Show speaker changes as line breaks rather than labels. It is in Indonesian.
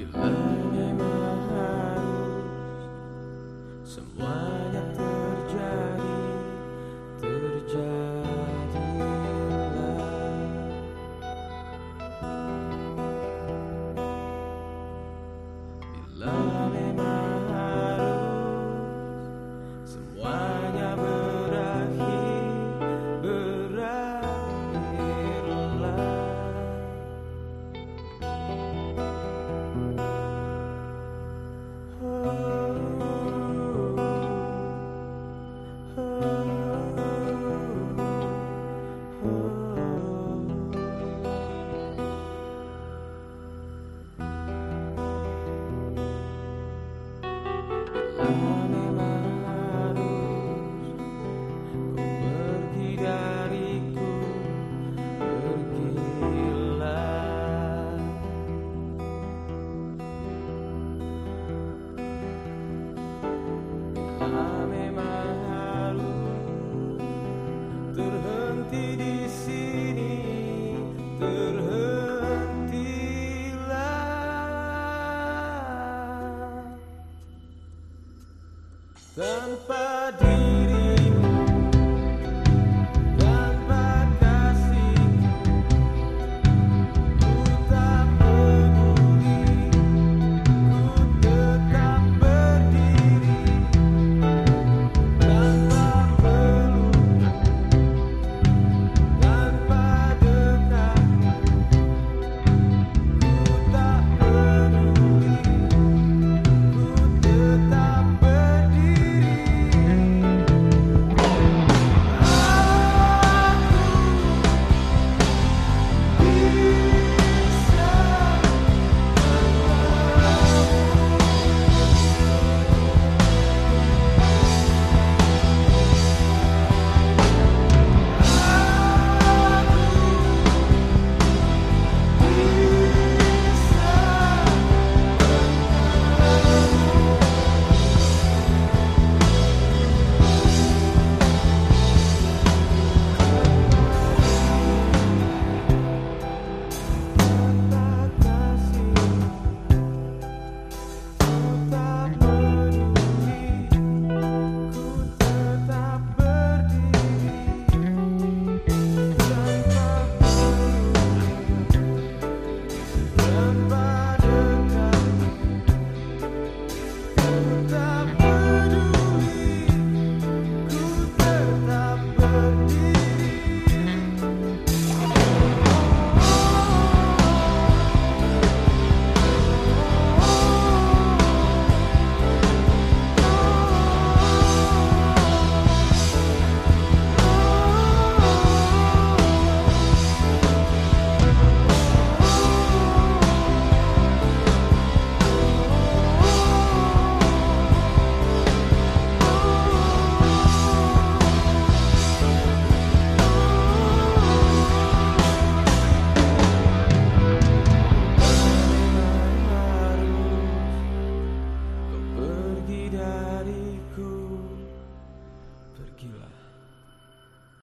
you love. tanpa dia. you.